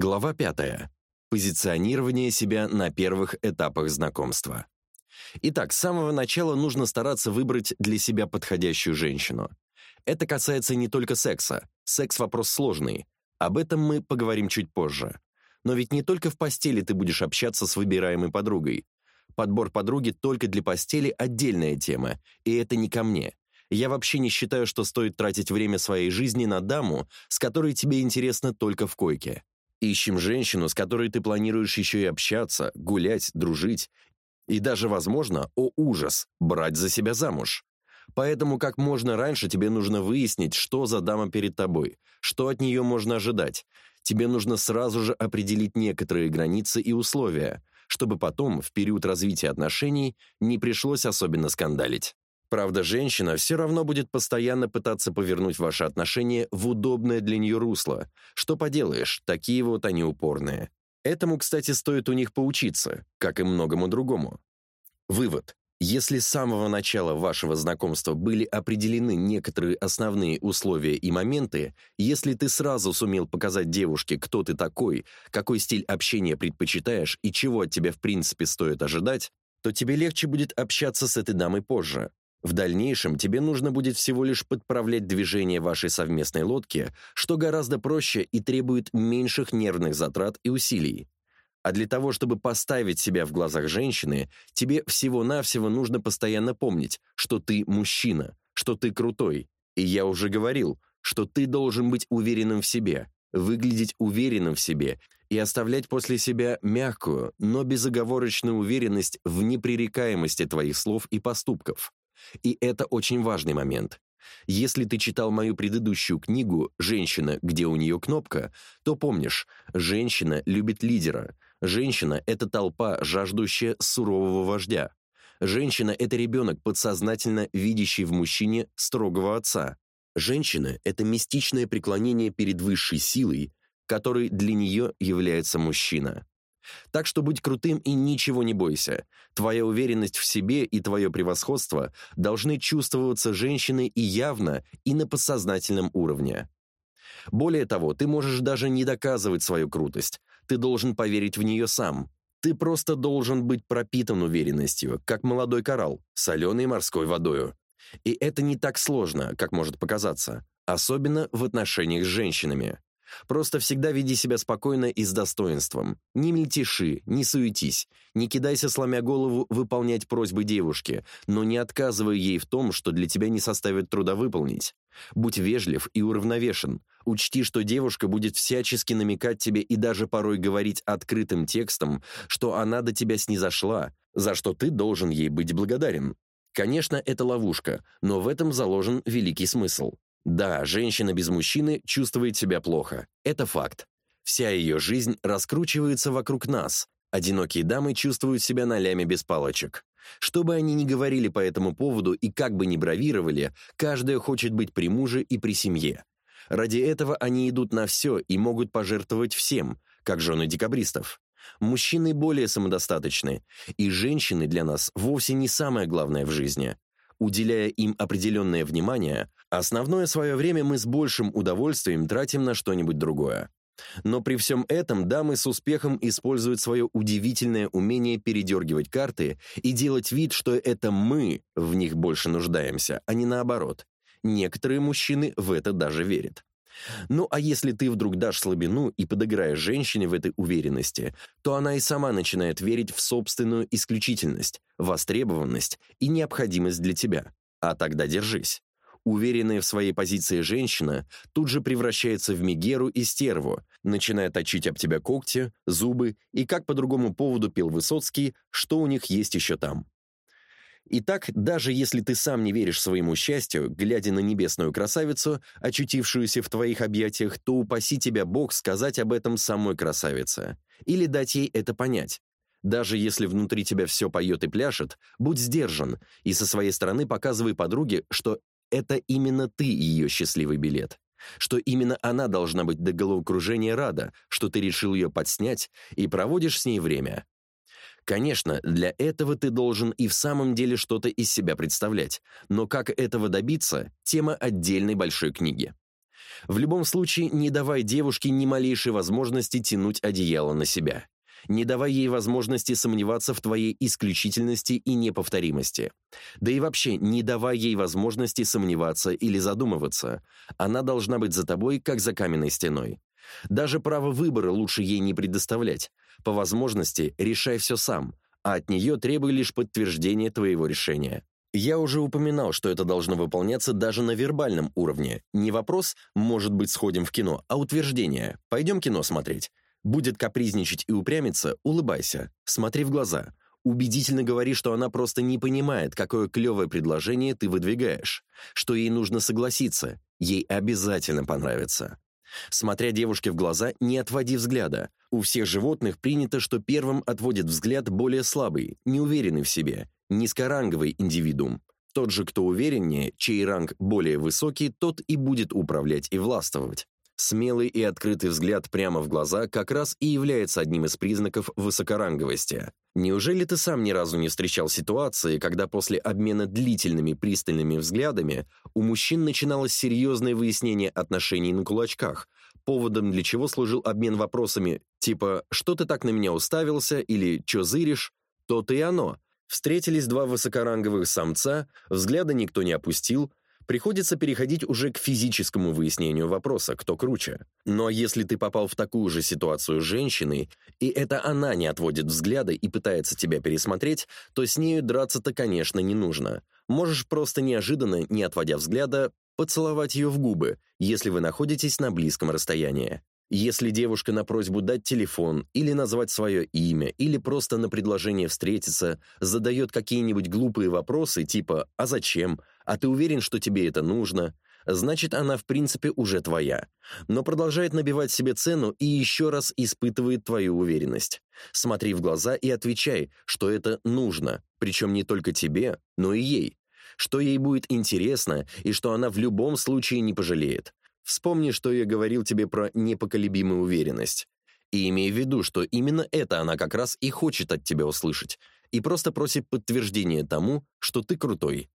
Глава 5. Позиционирование себя на первых этапах знакомства. Итак, с самого начала нужно стараться выбрать для себя подходящую женщину. Это касается не только секса. Секс — вопрос сложный. Об этом мы поговорим чуть позже. Но ведь не только в постели ты будешь общаться с выбираемой подругой. Подбор подруги только для постели — отдельная тема, и это не ко мне. Я вообще не считаю, что стоит тратить время своей жизни на даму, с которой тебе интересно только в койке. Ищем женщину, с которой ты планируешь еще и общаться, гулять, дружить и даже, возможно, о ужас, брать за себя замуж. Поэтому как можно раньше тебе нужно выяснить, что за дама перед тобой, что от нее можно ожидать. Тебе нужно сразу же определить некоторые границы и условия, чтобы потом, в период развития отношений, не пришлось особенно скандалить. Правда, женщина все равно будет постоянно пытаться повернуть ваши отношения в удобное для нее русло. Что поделаешь, такие вот они упорные. Этому, кстати, стоит у них поучиться, как и многому другому. Вывод. Если с самого начала вашего знакомства были определены некоторые основные условия и моменты, если ты сразу сумел показать девушке, кто ты такой, какой стиль общения предпочитаешь и чего от тебя в принципе стоит ожидать, то тебе легче будет общаться с этой дамой позже. В дальнейшем тебе нужно будет всего лишь подправлять движение вашей совместной лодки, что гораздо проще и требует меньших нервных затрат и усилий. А для того, чтобы поставить себя в глазах женщины, тебе всего-навсего нужно постоянно помнить, что ты мужчина, что ты крутой. И я уже говорил, что ты должен быть уверенным в себе, выглядеть уверенным в себе и оставлять после себя мягкую, но безоговорочную уверенность в непререкаемости твоих слов и поступков. И это очень важный момент. Если ты читал мою предыдущую книгу «Женщина, где у нее кнопка», то помнишь, женщина любит лидера – Женщина — это толпа, жаждущая сурового вождя. Женщина — это ребенок, подсознательно видящий в мужчине строгого отца. Женщина — это мистичное преклонение перед высшей силой, которой для нее является мужчина. Так что будь крутым и ничего не бойся. Твоя уверенность в себе и твое превосходство должны чувствоваться женщиной и явно, и на подсознательном уровне. Более того, ты можешь даже не доказывать свою крутость. Ты должен поверить в нее сам. Ты просто должен быть пропитан уверенностью, как молодой коралл, соленой морской водою. И это не так сложно, как может показаться, особенно в отношениях с женщинами. Просто всегда веди себя спокойно и с достоинством. Не мельтеши, не суетись, не кидайся, сломя голову, выполнять просьбы девушки, но не отказывай ей в том, что для тебя не составит труда выполнить. Будь вежлив и уравновешен. Учти, что девушка будет всячески намекать тебе и даже порой говорить открытым текстом, что она до тебя снизошла, за что ты должен ей быть благодарен. Конечно, это ловушка, но в этом заложен великий смысл. Да, женщина без мужчины чувствует себя плохо. Это факт. Вся ее жизнь раскручивается вокруг нас. Одинокие дамы чувствуют себя на ляме без палочек. Что бы они ни говорили по этому поводу и как бы ни бравировали, каждая хочет быть при муже и при семье. Ради этого они идут на все и могут пожертвовать всем, как жены декабристов. Мужчины более самодостаточны, и женщины для нас вовсе не самое главное в жизни. Уделяя им определенное внимание, основное свое время мы с большим удовольствием тратим на что-нибудь другое. Но при всем этом дамы с успехом используют свое удивительное умение передергивать карты и делать вид, что это мы в них больше нуждаемся, а не наоборот. Некоторые мужчины в это даже верят. Ну а если ты вдруг дашь слабину и подыграешь женщине в этой уверенности, то она и сама начинает верить в собственную исключительность, востребованность и необходимость для тебя. А тогда держись. Уверенная в своей позиции женщина тут же превращается в мегеру и стерву, начиная точить об тебя когти, зубы и, как по другому поводу пел Высоцкий, что у них есть еще там. Итак, даже если ты сам не веришь своему счастью, глядя на небесную красавицу, очутившуюся в твоих объятиях, то упаси тебя Бог сказать об этом самой красавице. Или дать ей это понять. Даже если внутри тебя все поет и пляшет, будь сдержан и со своей стороны показывай подруге, что это именно ты ее счастливый билет. Что именно она должна быть до головокружения рада, что ты решил ее подснять и проводишь с ней время. Конечно, для этого ты должен и в самом деле что-то из себя представлять, но как этого добиться – тема отдельной большой книги. В любом случае, не давай девушке ни малейшей возможности тянуть одеяло на себя. Не давай ей возможности сомневаться в твоей исключительности и неповторимости. Да и вообще, не давай ей возможности сомневаться или задумываться. Она должна быть за тобой, как за каменной стеной. Даже право выбора лучше ей не предоставлять. По возможности решай все сам, а от нее требуй лишь подтверждения твоего решения. Я уже упоминал, что это должно выполняться даже на вербальном уровне. Не вопрос «может быть, сходим в кино», а утверждение «пойдем кино смотреть». Будет капризничать и упрямиться, улыбайся, смотри в глаза. Убедительно говори, что она просто не понимает, какое клевое предложение ты выдвигаешь, что ей нужно согласиться, ей обязательно понравится. Смотря девушке в глаза, не отводи взгляда. У всех животных принято, что первым отводит взгляд более слабый, неуверенный в себе, низкоранговый индивидуум. Тот же, кто увереннее, чей ранг более высокий, тот и будет управлять и властвовать. Смелый и открытый взгляд прямо в глаза как раз и является одним из признаков высокоранговости. Неужели ты сам ни разу не встречал ситуации, когда после обмена длительными пристальными взглядами у мужчин начиналось серьезное выяснение отношений на кулачках, поводом для чего служил обмен вопросами типа «что ты так на меня уставился?» или «чё зыришь?» То-то и оно. Встретились два высокоранговых самца, взгляда никто не опустил, приходится переходить уже к физическому выяснению вопроса, кто круче. Но если ты попал в такую же ситуацию с женщиной, и это она не отводит взгляда и пытается тебя пересмотреть, то с нею драться-то, конечно, не нужно. Можешь просто неожиданно, не отводя взгляда, поцеловать ее в губы, если вы находитесь на близком расстоянии. Если девушка на просьбу дать телефон или назвать свое имя, или просто на предложение встретиться задает какие-нибудь глупые вопросы типа «А зачем?», «А ты уверен, что тебе это нужно?», значит, она в принципе уже твоя, но продолжает набивать себе цену и еще раз испытывает твою уверенность. Смотри в глаза и отвечай, что это нужно, причем не только тебе, но и ей, что ей будет интересно и что она в любом случае не пожалеет. Вспомни, что я говорил тебе про непоколебимую уверенность. И имей в виду, что именно это она как раз и хочет от тебя услышать, и просто просит подтверждения тому, что ты крутой.